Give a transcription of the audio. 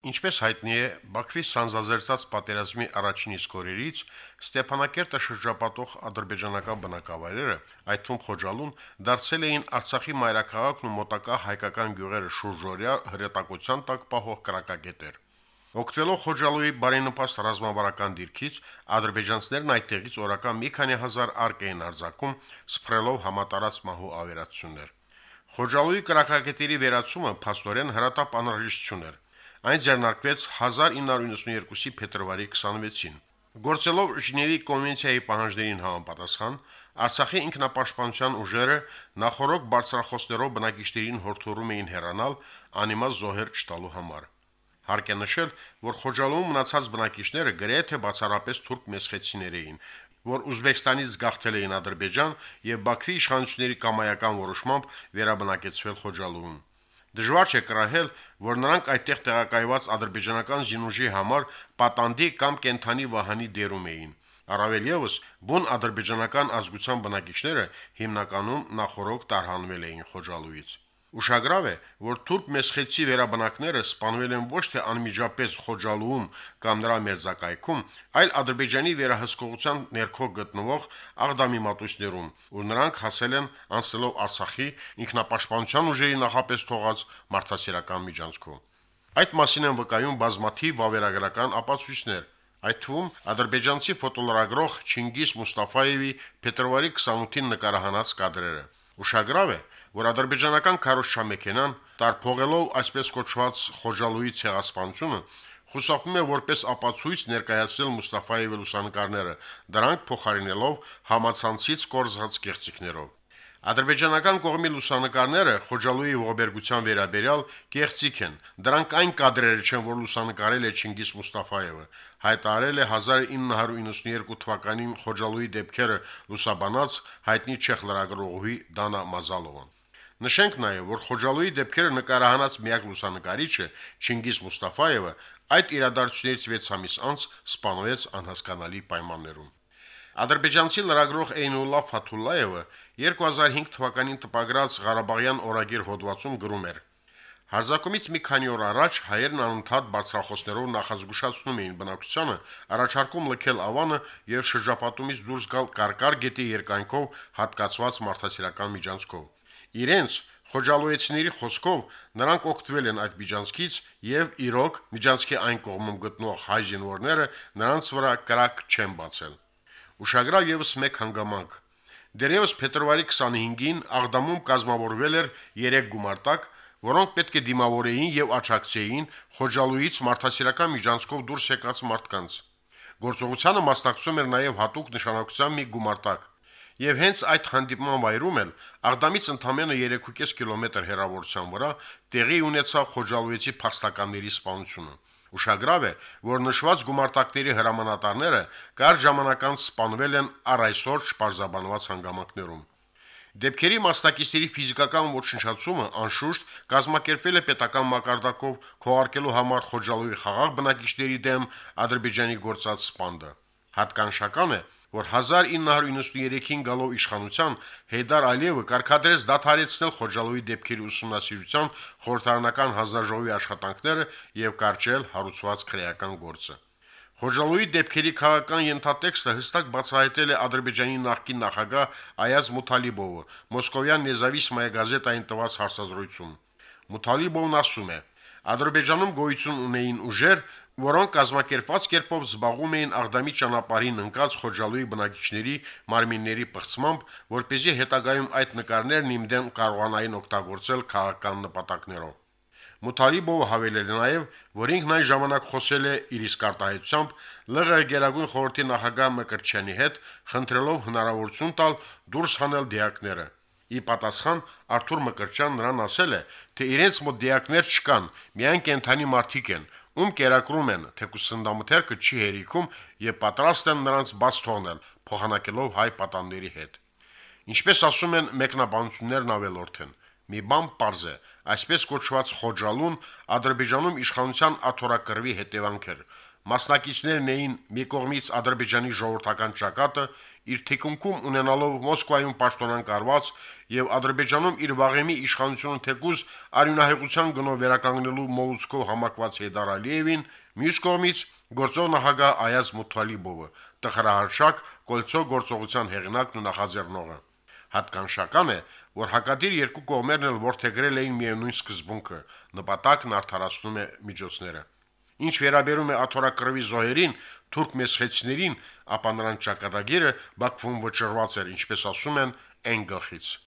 Ինչպես հայտնի է, Բաքվի սանձազերծած պատերազմի առաջին իսկ օրերից Ստեփանակերտը շրջապատող ադրբեջանական բնակավայրերը, այդ թվում Խոջալուն, դարձել էին Արցախի մայրաքաղաքն ու մոտակա հայկական գյուղերը շուրջօրյա հրետակության տակ պահող կրակակետեր։ Օգտվելով Խոջալուի բարենպաստ ռազմավարական դիրքից, ադրբեջանցիներն այդտեղից օրական մի քանի հազար արկ էին արձակում, սփռելով համատարած մահու ավերացություններ։ Խոջալուի կրակակետերի վերացումը փաստորեն հրատապ անհրաժեշտություն էր։ Այն ձեռնարկվեց 1992-ի փետրվարի 26-ին։ Գործելով Ժնևի կոնվենցիայի պահանջներին համապատասխան, Արցախի ինքնապաշտպանության ուժերը նախորոք բարձրախոսներով բնակիչներին հորդորում էին հեռանալ անիմաց զոհեր չտալու համար։ Հարկ է նշել, որ Խոջալում մնացած բնակիչները գրեթե բացառապես թուրք մեսխեցիներ էին, որ Ուզբեկստանից գաղթել էին Ադրբեջան եւ Բաքվի իշխանությունների կամայական որոշմամբ վերաբնակեցվել Խոջալում։ Դժվար չէ կրահել, որ նրանք այդտեղ տեղակայված ադրբեջանական զինուժի համար պատանդի կամ կենթանի վահանի դերում էին։ Առավել եւս, բուն ադրբեջանական ազգության բնակիչները հիմնականում նախորոք տարհանվել էին Խոջալուից։ Ուշագրավ է, որ թուրք մեսխեցի վերաբնակները սպանվել են ոչ թե անմիջապես Խոջալուում կամ նրա մերձակայքում, այլ Ադրբեջանի վերահսկողության ներքո գտնվող Աղդամի մատույցներում, ու նրանք հասել են անցնելով Արցախի ինքնապաշտպանության ուժերի նախապես թողած մարդասիրական միջանցքով։ Այդ մասին են վկայում բազմաթիվ վավերագրական ապացույցներ, այդ թվում ադրբեջանցի ֆոտոլրագրող Չինգիզ Մուստաֆաևի փետրվարի 28-ին նկարահանած կադրերը։ Ուշագրավ է, որ ադրբեջանական քարոշչամեքենան տարփողելով այսպես կոչված Խոջալուի ցեղասպանությունը խուսափում է որպես ապացույց ներկայացնել Մուստաֆայևի լուսանկարները, դրանք փոխարինելով համացանցից կորզած կեղծիքներով։ Ադրբեջանական կողմի լուսանկարները Խոջալուի ողբերգության վերաբերյալ կեղծիք են։ Դրանք այն կադրերը չեն, որ լուսանկարել է Չինգիզ Մուստաֆայևը, հայտարարել է 1992 թվականին Խոջալուի դեպքերը լուսաբանած հայտնի չեխ լրագրողի Դանա Մազալովան։ Նշենք նաև, որ Խոջալուի դեպքերը նկարահանած միակ լուսանկարիչը Չինգիզ Մուստաֆայևը այդ իրադարձությունից 6 ամիս անց սպանվեց անհասկանալի պայմաններում։ Ադրբեջանցի լրագրող Էյնուլլա Ֆաթուլլայևը 2005 թվականին տպագրած Ղարաբաղյան օրագիր հոդվածում գրում էր. Հարձակումից մի քանի օր առաջ հայերն անընդհատ բարձրախոսներով նախազգուշացնում էին բնակչությանը առաջարկում լքել ավանը եւ շրջապատումից դուրս գալ Կարկար գետի երկայնքով հատկացված մարդասիրական միջանցքով։ Իրենց Խոջալոյեցիների խոսքով նրանք օգտվել են այդ միջանցքից եւ իրոք միջանցքի այն կողմում գտնող հայ զինվորները նրանց վրա կրակ չեն բացել։ Ուշագրավ եւս մեկ հանգամանք։ Դերևս փետրվարի 25-ին Աղդամում կազմավորվել էր 3 գումարտակ, որոնք պետք է դիմավորեին եւ աչակցեին Խոջալույից մարդասիրական միջանցքով դուրս եկած մարդկանց։ Գործողությանը մասնակցում էր նաեւ հատուկ նշանակության մի գումարտակ եւ հենց այդ հանդիպման վայրում էլ Աղդամից ընդամենը 3.5 կիլոմետր հեռավորության վրա տեղի ունեցավ Խոջալույեցի փախստականների սպանությունը։ Ուշագրավ է, որ նշված գումարտակների հրամանատարները կար ժամանականց սպանվել են առ այսօր շպարզաբանված հանգամանքներում։ Դեպքերի մասնակիցների ֆիզիկական ոչնչացումը անշուշտ կազմակերպվել է պետական մակարդակով քողարկելու համար Խոջալույի խաղաղ բնակիչների դեմ Ադրբեջանի գործած սպանդը։ Հատկանշական է, որ 1993-ին գալով իշխանության Հեյդար Ալիևը կարգադրեց դադարեցնել Խոջալոյի դեպքերի ուսումնասիրության խորհրդարանական հանձնաժողովի աշխատանքները եւ կարճել հարուցված քրեական գործը։ Խոջալոյի դեպքերի քաղաքական ենթատեքստը հստակ բացահայտել է Ադրբեջանի նախկին նախագահ Այազ Մութալիբովը Մոսկովյան Նեզավիսմայա գազետային տված հարցազրույցում։ Մութալիբովն ասում է. Ադրբեջանում գոյություն ունեին ուժեր, որոնք կազմակերպված կերպով զբաղվում էին Աղդամի ճանապարհին ընկած Խոջալույի բնակիչների մարմինների պղծմամբ, որ เป զի հետագայում այդ նկարներն իմ դեմ կարողանային օգտագործել քաղաքական նպատակներով։ Մութալիբովը հավելել է նաև, որ ինքն այն ժամանակ խոսել է իր իսկ արտահայտությամբ ԼՂ Գերագույն խորհրդի նախագահ Մկրտչյանի հետ, խնդրելով հնարավորություն տալ դուրս հանել դիակները։ Ի պատասխան Արթուր Մկրտչյան նրան ասել է, թե իրենց մոտ դիակներ չկան, միայն կենթանի մարդիկ են, ում կերակրում են, թեկուս սնդամթերքը չի հերիքում եւ պատրաստ են նրանց բաց թողնել, փոխանակելով հայ պատանների հետ։ Ինչպես ասում են մեկնաբանություններն ավելորդ են, մի բան པարզ է, այսպես կոչված խոջալուն Ադրբեջանում իշխանության աթորակրվի հետևանք էր, Մասնակիցներն էին մի կողմից Ադրբեջանի ժողովրդական ճակատը, իր թիկունքում ունենալով Մոսկվայում պաշտոնան կարված եւ Ադրբեջանում իր վաղեմի իշխանությունը թեկուզ արյունահեղության գնով վերականգնելու մոլուցքով համակված Հեդար Ալիևին, մյուս կողմից գործող նահագահ Այազ Մութալիբովը, տխրահարշակ կոլցո գործողության հեղինակն ու նախաձեռնողը։ Հատկանշական է, որ հակադիր երկու կողմերն էլ որթեգրել էին միևնույն սկզբունքը՝ նպատակն արդարացնում է միջոցները։ Ինչ վերաբերում է աթորակրվի զոհերին, թուրք մեսխեցիներին, ապա նրանց ճակատագիրը Բաքվում վճռված էր, ինչպես ասում են, այն գլխից։